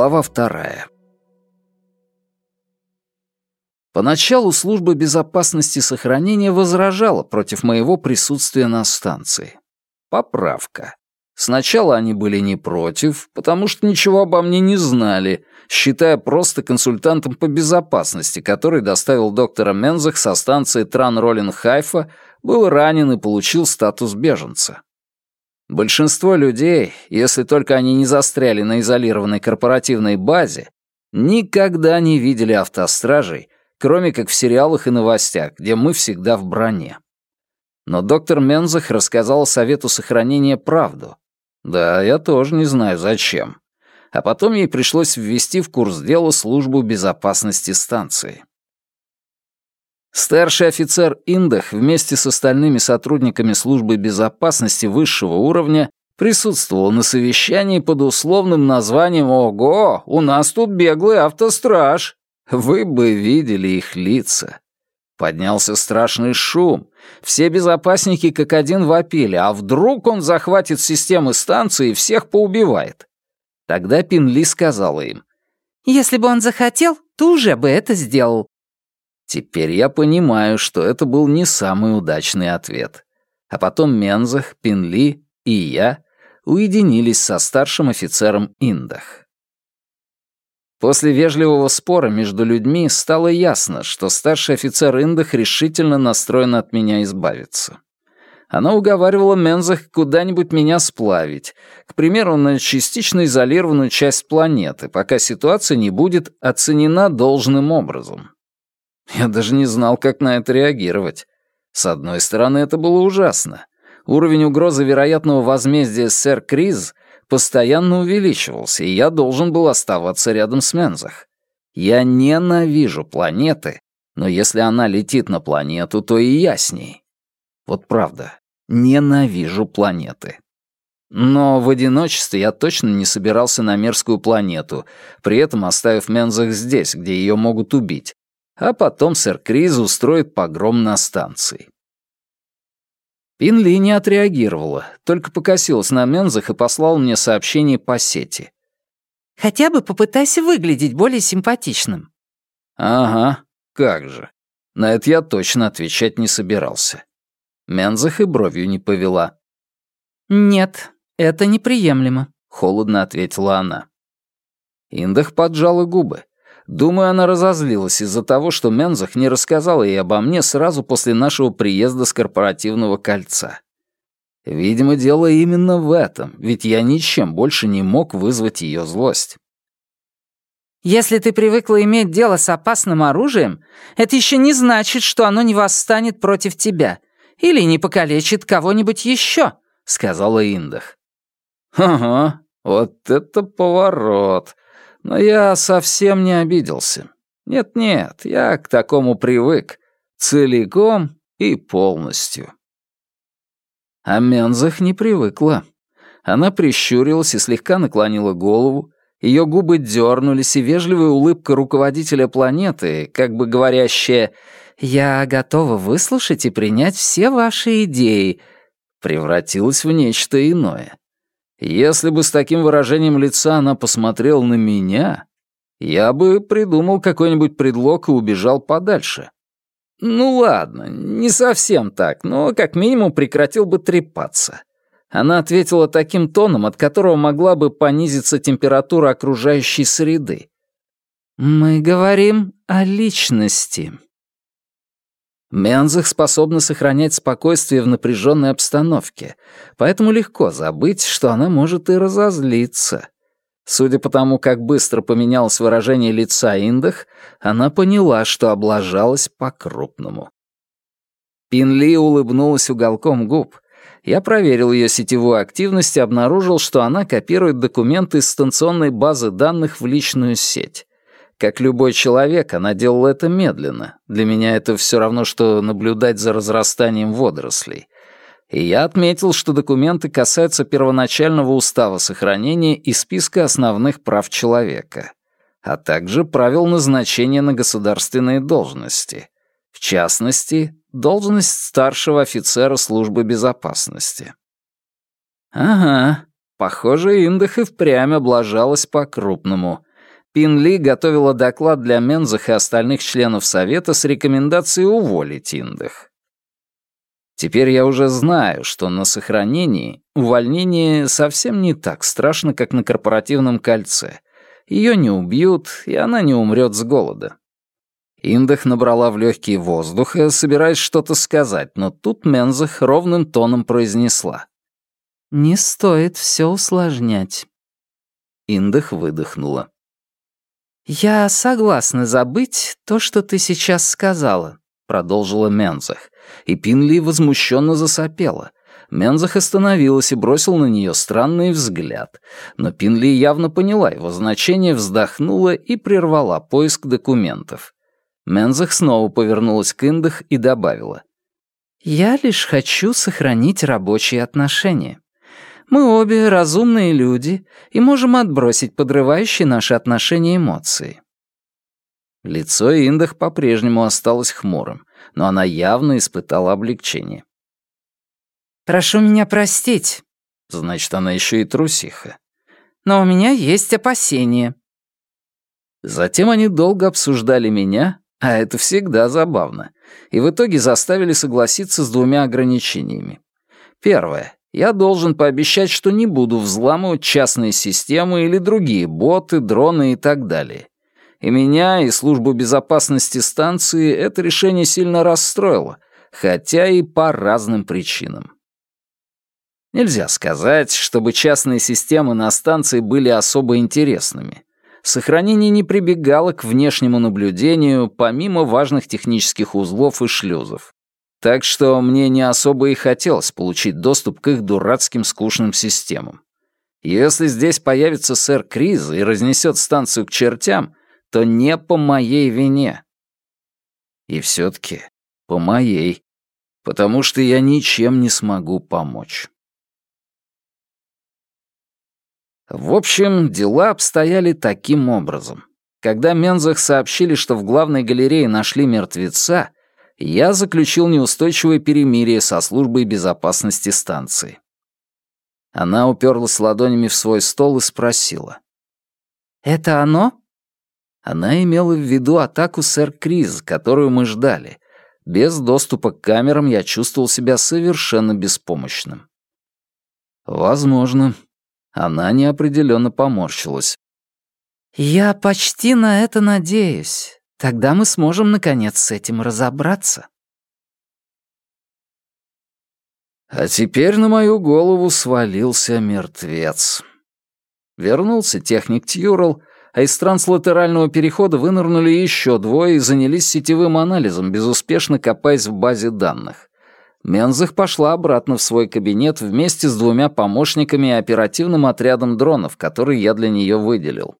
Глава вторая. Поначалу служба безопасности сохранения возражала против моего присутствия на станции. Поправка. Сначала они были не против, потому что ничего обо мне не знали, считая просто консультантом по безопасности, который доставил доктора Мензах со станции Тран-Роллин-Хайфа, был ранен и получил статус беженца. Большинство людей, если только они не застряли на изолированной корпоративной базе, никогда не видели автостражей, кроме как в сериалах и новостях, где мы всегда в броне. Но доктор Мензах рассказал Совету сохранения правду. Да, я тоже не знаю, зачем. А потом ей пришлось ввести в курс дела службу безопасности станции. Старший офицер Индах вместе с остальными сотрудниками службы безопасности высшего уровня присутствовал на совещании под условным названием «Ого, у нас тут беглый автостраж». Вы бы видели их лица. Поднялся страшный шум. Все безопасники как один вопили, а вдруг он захватит системы станции и всех поубивает. Тогда Пинли сказала им. «Если бы он захотел, то уже бы это сделал. Теперь я понимаю, что это был не самый удачный ответ. А потом Мензах, Пинли и я уединились со старшим офицером Индах. После вежливого спора между людьми стало ясно, что старший офицер Индах решительно настроен от меня избавиться. Она уговаривала Мензах куда-нибудь меня сплавить, к примеру, на частично изолированную часть планеты, пока ситуация не будет оценена должным образом. Я даже не знал, как на это реагировать. С одной стороны, это было ужасно. Уровень угрозы вероятного возмездия сэр Криз постоянно увеличивался, и я должен был оставаться рядом с Мензах. Я ненавижу планеты, но если она летит на планету, то и я с ней. Вот правда, ненавижу планеты. Но в одиночестве я точно не собирался на мерзкую планету, при этом оставив Мензах здесь, где ее могут убить, а потом сэр Криз устроит погром на станции. Пинли не отреагировала, только покосилась на Мензах и послал мне сообщение по сети. «Хотя бы попытайся выглядеть более симпатичным». «Ага, как же. На это я точно отвечать не собирался». Мензах и бровью не повела. «Нет, это неприемлемо», — холодно ответила она. Индах поджала губы. Думаю, она разозлилась из-за того, что Мензах не рассказала ей обо мне сразу после нашего приезда с корпоративного кольца. Видимо, дело именно в этом, ведь я ничем больше не мог вызвать ее злость. «Если ты привыкла иметь дело с опасным оружием, это еще не значит, что оно не восстанет против тебя или не покалечит кого-нибудь еще», — сказала Индах. «Ага, вот это поворот», но я совсем не обиделся. Нет-нет, я к такому привык. Целиком и полностью. А Мензах не привыкла. Она прищурилась и слегка наклонила голову, ее губы дернулись, и вежливая улыбка руководителя планеты, как бы говорящая «Я готова выслушать и принять все ваши идеи», превратилась в нечто иное. Если бы с таким выражением лица она посмотрела на меня, я бы придумал какой-нибудь предлог и убежал подальше. Ну ладно, не совсем так, но как минимум прекратил бы трепаться. Она ответила таким тоном, от которого могла бы понизиться температура окружающей среды. «Мы говорим о личности», Мензах способна сохранять спокойствие в напряженной обстановке, поэтому легко забыть, что она может и разозлиться. Судя по тому, как быстро поменялось выражение лица Индах, она поняла, что облажалась по-крупному. Пинли улыбнулась уголком губ. Я проверил ее сетевую активность и обнаружил, что она копирует документы из станционной базы данных в личную сеть. Как любой человек, она делала это медленно. Для меня это все равно, что наблюдать за разрастанием водорослей. И я отметил, что документы касаются первоначального устава сохранения и списка основных прав человека, а также правил назначения на государственные должности. В частности, должность старшего офицера службы безопасности. Ага, похоже, Индах и впрямь облажалась по-крупному — Пин Ли готовила доклад для Мензах и остальных членов Совета с рекомендацией уволить Индах. Теперь я уже знаю, что на сохранении увольнение совсем не так страшно, как на корпоративном кольце. Ее не убьют, и она не умрет с голода. Индах набрала в легкие воздуха, собираясь что-то сказать, но тут Мензах ровным тоном произнесла. «Не стоит все усложнять». Индах выдохнула. «Я согласна забыть то, что ты сейчас сказала», — продолжила Мензах, и Пинли возмущенно засопела. Мензах остановилась и бросил на нее странный взгляд, но Пинли явно поняла его значение, вздохнула и прервала поиск документов. Мензах снова повернулась к Индах и добавила. «Я лишь хочу сохранить рабочие отношения. Мы обе разумные люди и можем отбросить подрывающие наши отношения эмоции». Лицо Индах по-прежнему осталось хмурым, но она явно испытала облегчение. «Прошу меня простить». Значит, она еще и трусиха. «Но у меня есть опасения». Затем они долго обсуждали меня, а это всегда забавно. И в итоге заставили согласиться с двумя ограничениями. Первое. Я должен пообещать, что не буду взламывать частные системы или другие боты, дроны и так далее. И меня, и службу безопасности станции это решение сильно расстроило, хотя и по разным причинам. Нельзя сказать, чтобы частные системы на станции были особо интересными сохранение не прибегало к внешнему наблюдению помимо важных технических узлов и шлюзов. Так что мне не особо и хотелось получить доступ к их дурацким скучным системам. Если здесь появится сэр Криз и разнесет станцию к чертям, то не по моей вине. И все-таки по моей, потому что я ничем не смогу помочь. В общем, дела обстояли таким образом. Когда Мензах сообщили, что в главной галерее нашли мертвеца, я заключил неустойчивое перемирие со службой безопасности станции. Она уперлась ладонями в свой стол и спросила. «Это оно?» Она имела в виду атаку сэр Криз, которую мы ждали. Без доступа к камерам я чувствовал себя совершенно беспомощным. «Возможно», она неопределенно поморщилась. «Я почти на это надеюсь. Тогда мы сможем, наконец, с этим разобраться». А теперь на мою голову свалился мертвец. Вернулся техник Тьюрл, а из транслатерального перехода вынырнули еще двое и занялись сетевым анализом, безуспешно копаясь в базе данных. Мензах пошла обратно в свой кабинет вместе с двумя помощниками и оперативным отрядом дронов, который я для нее выделил.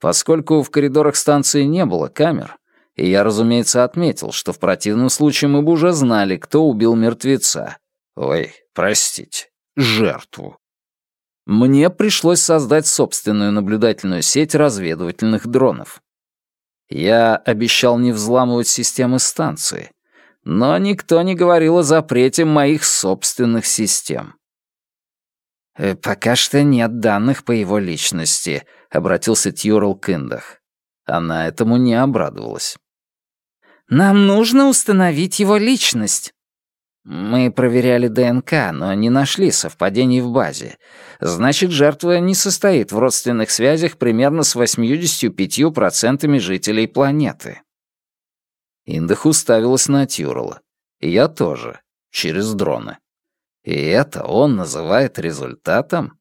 Поскольку в коридорах станции не было камер, и я, разумеется, отметил, что в противном случае мы бы уже знали, кто убил мертвеца. Ой, простите, жертву. Мне пришлось создать собственную наблюдательную сеть разведывательных дронов. Я обещал не взламывать системы станции — но никто не говорил о запрете моих собственных систем. «Э, «Пока что нет данных по его личности», — обратился Тьюрл к Индах. Она этому не обрадовалась. «Нам нужно установить его личность». «Мы проверяли ДНК, но не нашли совпадений в базе. Значит, жертва не состоит в родственных связях примерно с 85% жителей планеты». Индах уставилась на Тюрла. Я тоже. Через дроны. И это он называет результатом?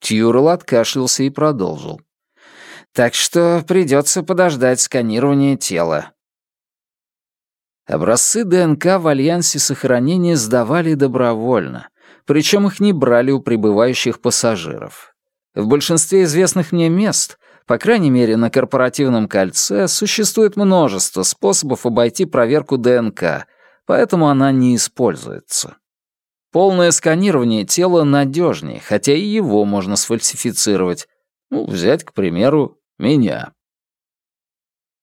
Тьюрл откашлялся и продолжил. Так что придется подождать сканирования тела. Образцы ДНК в Альянсе сохранения сдавали добровольно, причем их не брали у прибывающих пассажиров. В большинстве известных мне мест по крайней мере, на корпоративном кольце существует множество способов обойти проверку ДНК, поэтому она не используется. Полное сканирование тела надежнее, хотя и его можно сфальсифицировать. Ну, взять, к примеру, меня.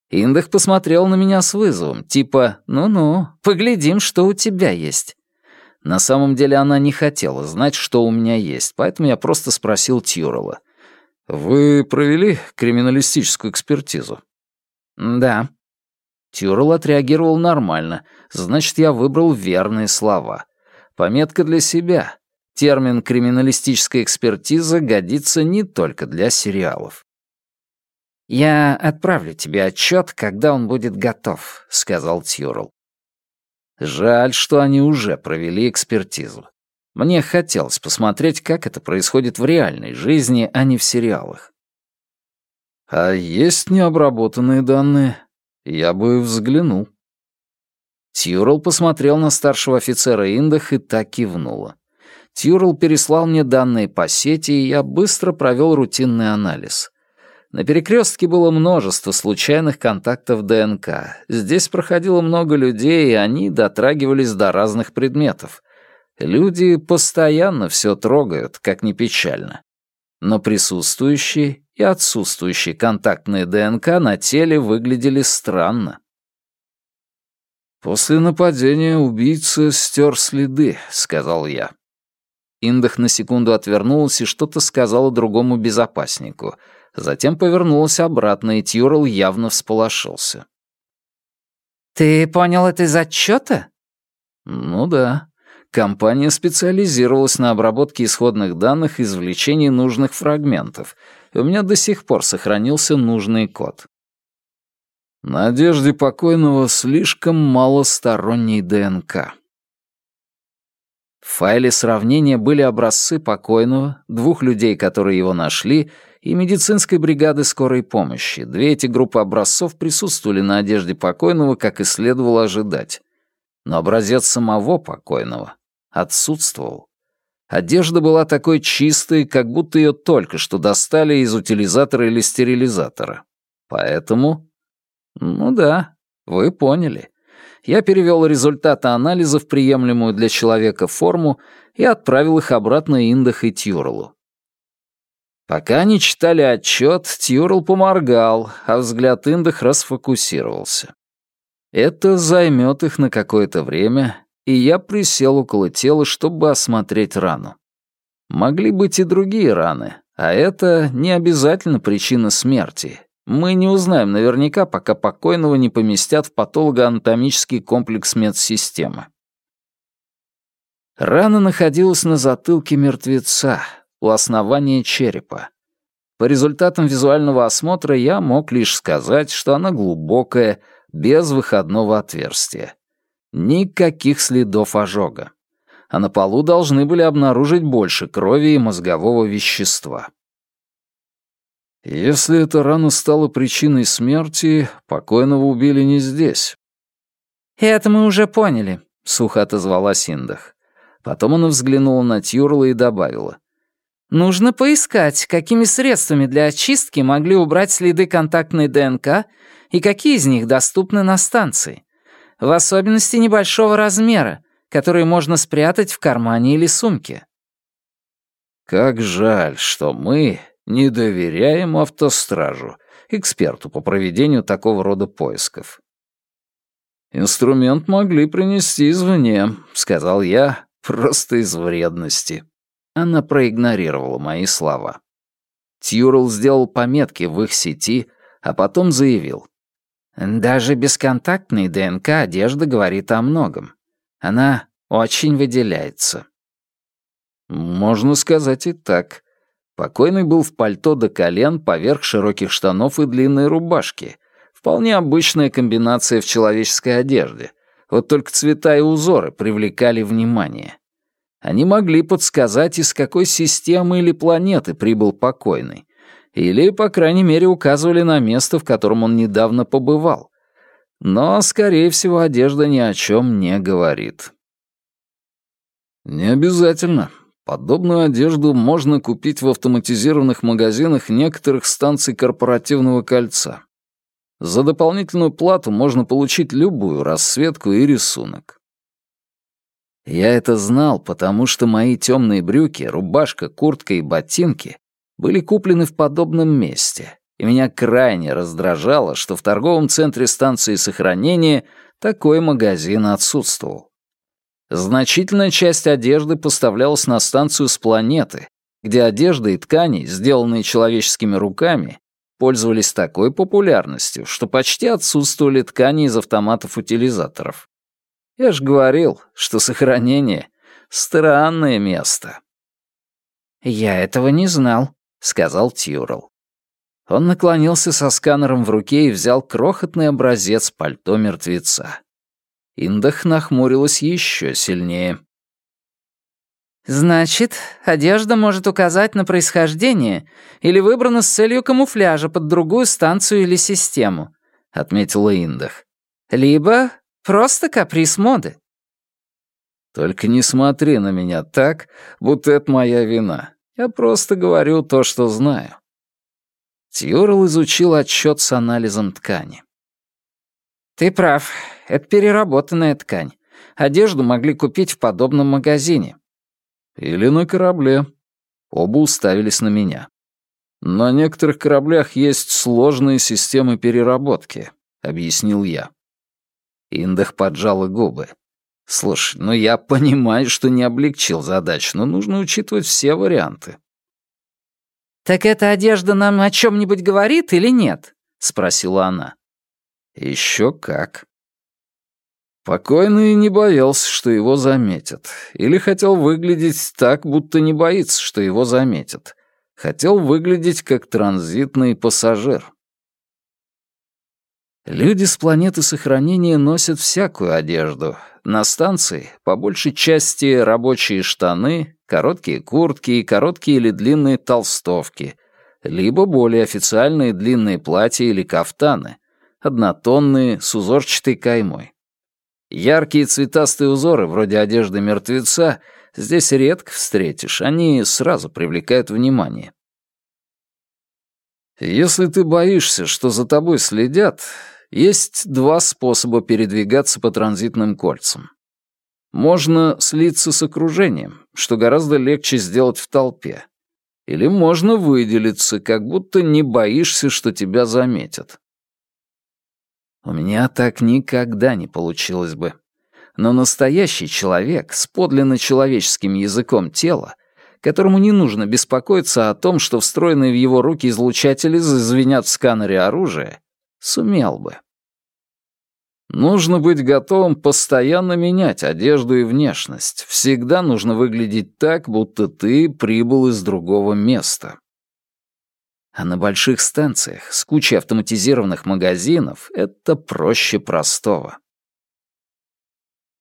Индах посмотрел на меня с вызовом, типа «Ну-ну, поглядим, что у тебя есть». На самом деле она не хотела знать, что у меня есть, поэтому я просто спросил Тьюрова. «Вы провели криминалистическую экспертизу?» «Да». Тюрл отреагировал нормально, значит, я выбрал верные слова. Пометка для себя. Термин «криминалистическая экспертиза» годится не только для сериалов. «Я отправлю тебе отчет, когда он будет готов», — сказал Тюрл. Жаль, что они уже провели экспертизу. Мне хотелось посмотреть, как это происходит в реальной жизни, а не в сериалах. А есть необработанные данные? Я бы взглянул. Тьюрл посмотрел на старшего офицера Индах и так кивнула. Тьюрл переслал мне данные по сети, и я быстро провел рутинный анализ. На перекрестке было множество случайных контактов ДНК. Здесь проходило много людей, и они дотрагивались до разных предметов. Люди постоянно все трогают, как ни печально. Но присутствующие и отсутствующие контактные ДНК на теле выглядели странно. «После нападения убийца стер следы», — сказал я. Индах на секунду отвернулась и что-то сказала другому безопаснику — Затем повернулась обратно, и Тьюрл явно всполошился. «Ты понял это из отчета?» «Ну да. Компания специализировалась на обработке исходных данных и извлечении нужных фрагментов, и у меня до сих пор сохранился нужный код. На одежде покойного слишком мало сторонней ДНК. В файле сравнения были образцы покойного, двух людей, которые его нашли, и медицинской бригады скорой помощи. Две эти группы образцов присутствовали на одежде покойного, как и следовало ожидать. Но образец самого покойного отсутствовал. Одежда была такой чистой, как будто ее только что достали из утилизатора или стерилизатора. Поэтому... Ну да, вы поняли. Я перевел результаты анализа в приемлемую для человека форму и отправил их обратно Индах и Тюрлу. Пока они читали отчет, Тьюрл поморгал, а взгляд Индах расфокусировался. Это займет их на какое-то время, и я присел около тела, чтобы осмотреть рану. Могли быть и другие раны, а это не обязательно причина смерти. Мы не узнаем наверняка, пока покойного не поместят в патологоанатомический комплекс медсистемы. Рана находилась на затылке мертвеца, у основания черепа. По результатам визуального осмотра я мог лишь сказать, что она глубокая, без выходного отверстия. Никаких следов ожога. А на полу должны были обнаружить больше крови и мозгового вещества. Если эта рана стала причиной смерти, покойного убили не здесь. «Это мы уже поняли», — сухо отозвалась Индах. Потом она взглянула на Тюрла и добавила. Нужно поискать, какими средствами для очистки могли убрать следы контактной ДНК и какие из них доступны на станции. В особенности небольшого размера, которые можно спрятать в кармане или сумке. Как жаль, что мы не доверяем автостражу, эксперту по проведению такого рода поисков. «Инструмент могли принести извне», — сказал я, — «просто из вредности». Она проигнорировала мои слова. Тьюрл сделал пометки в их сети, а потом заявил. «Даже бесконтактный ДНК одежда говорит о многом. Она очень выделяется». Можно сказать и так. Покойный был в пальто до колен поверх широких штанов и длинной рубашки. Вполне обычная комбинация в человеческой одежде. Вот только цвета и узоры привлекали внимание. Они могли подсказать, из какой системы или планеты прибыл покойный. Или, по крайней мере, указывали на место, в котором он недавно побывал. Но, скорее всего, одежда ни о чем не говорит. Не обязательно. Подобную одежду можно купить в автоматизированных магазинах некоторых станций корпоративного кольца. За дополнительную плату можно получить любую расцветку и рисунок. Я это знал, потому что мои темные брюки, рубашка, куртка и ботинки были куплены в подобном месте, и меня крайне раздражало, что в торговом центре станции сохранения такой магазин отсутствовал. Значительная часть одежды поставлялась на станцию с планеты, где одежда и ткани, сделанные человеческими руками, пользовались такой популярностью, что почти отсутствовали ткани из автоматов-утилизаторов. Я ж говорил, что сохранение — странное место. «Я этого не знал», — сказал Тьюрл. Он наклонился со сканером в руке и взял крохотный образец пальто мертвеца. Индах нахмурилась еще сильнее. «Значит, одежда может указать на происхождение или выбрана с целью камуфляжа под другую станцию или систему», — отметила Индах. «Либо просто каприз моды». «Только не смотри на меня так, будто это моя вина. Я просто говорю то, что знаю». Тьюрл изучил отчет с анализом ткани. «Ты прав. Это переработанная ткань. Одежду могли купить в подобном магазине». «Или на корабле». Оба уставились на меня. «На некоторых кораблях есть сложные системы переработки», — объяснил я. Индах поджала губы. «Слушай, ну я понимаю, что не облегчил задачу, но нужно учитывать все варианты». «Так эта одежда нам о чем-нибудь говорит или нет?» — спросила она. Еще как. Покойный не боялся, что его заметят. Или хотел выглядеть так, будто не боится, что его заметят. Хотел выглядеть как транзитный пассажир. Люди с планеты сохранения носят всякую одежду. На станции, по большей части, рабочие штаны, короткие куртки и короткие или длинные толстовки, либо более официальные длинные платья или кафтаны, однотонные, с узорчатой каймой. Яркие цветастые узоры, вроде одежды мертвеца, здесь редко встретишь, они сразу привлекают внимание. Если ты боишься, что за тобой следят, есть два способа передвигаться по транзитным кольцам. Можно слиться с окружением, что гораздо легче сделать в толпе. Или можно выделиться, как будто не боишься, что тебя заметят. У меня так никогда не получилось бы. Но настоящий человек с подлинно человеческим языком тела, которому не нужно беспокоиться о том, что встроенные в его руки излучатели зазвенят в сканере оружия, сумел бы. Нужно быть готовым постоянно менять одежду и внешность. Всегда нужно выглядеть так, будто ты прибыл из другого места. А на больших станциях с кучей автоматизированных магазинов это проще простого.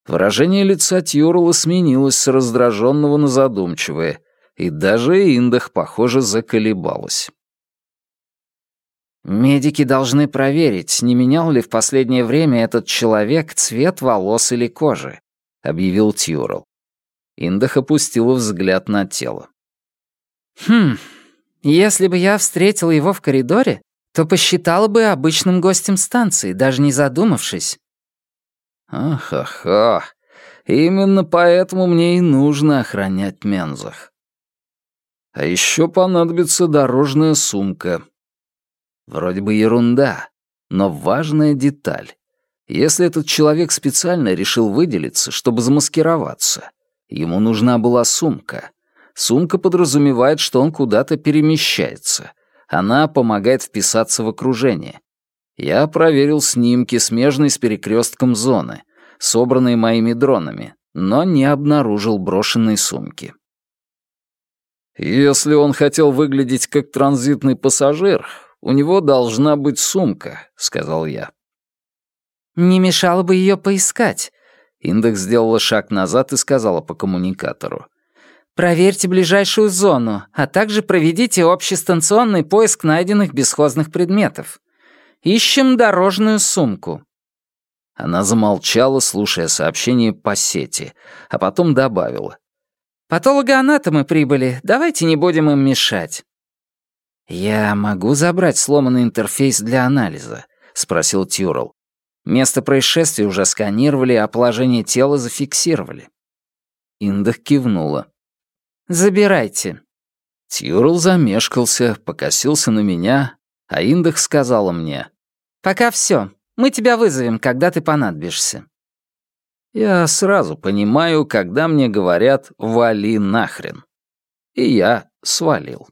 Выражение лица Тьюрла сменилось с раздраженного на задумчивое, и даже Индах, похоже, заколебалась. Медики должны проверить, не менял ли в последнее время этот человек цвет волос или кожи, объявил Тьюрл. Индах опустила взгляд на тело. Хм, если бы я встретила его в коридоре, то посчитала бы обычным гостем станции, даже не задумавшись. Ах-ха-ха. Именно поэтому мне и нужно охранять Мензах. А еще понадобится дорожная сумка, Вроде бы ерунда, но важная деталь. Если этот человек специально решил выделиться, чтобы замаскироваться, ему нужна была сумка. Сумка подразумевает, что он куда-то перемещается. Она помогает вписаться в окружение. Я проверил снимки, смежные с перекрестком зоны, собранные моими дронами, но не обнаружил брошенной сумки. Если он хотел выглядеть как транзитный пассажир, у него должна быть сумка», — сказал я. «Не мешало бы ее поискать». Индекс сделала шаг назад и сказала по коммуникатору. «Проверьте ближайшую зону, а также проведите общестанционный поиск найденных бесхозных предметов. Ищем дорожную сумку». Она замолчала, слушая сообщение по сети, а потом добавила. «Патологоанатомы прибыли, давайте не будем им мешать». «Я могу забрать сломанный интерфейс для анализа?» — спросил Тюрл. «Место происшествия уже сканировали, а положение тела зафиксировали». Индах кивнула. «Забирайте». Тюрл замешкался, покосился на меня, а Индах сказала мне. «Пока все. Мы тебя вызовем, когда ты понадобишься». Я сразу понимаю, когда мне говорят «вали нахрен». и я свалил.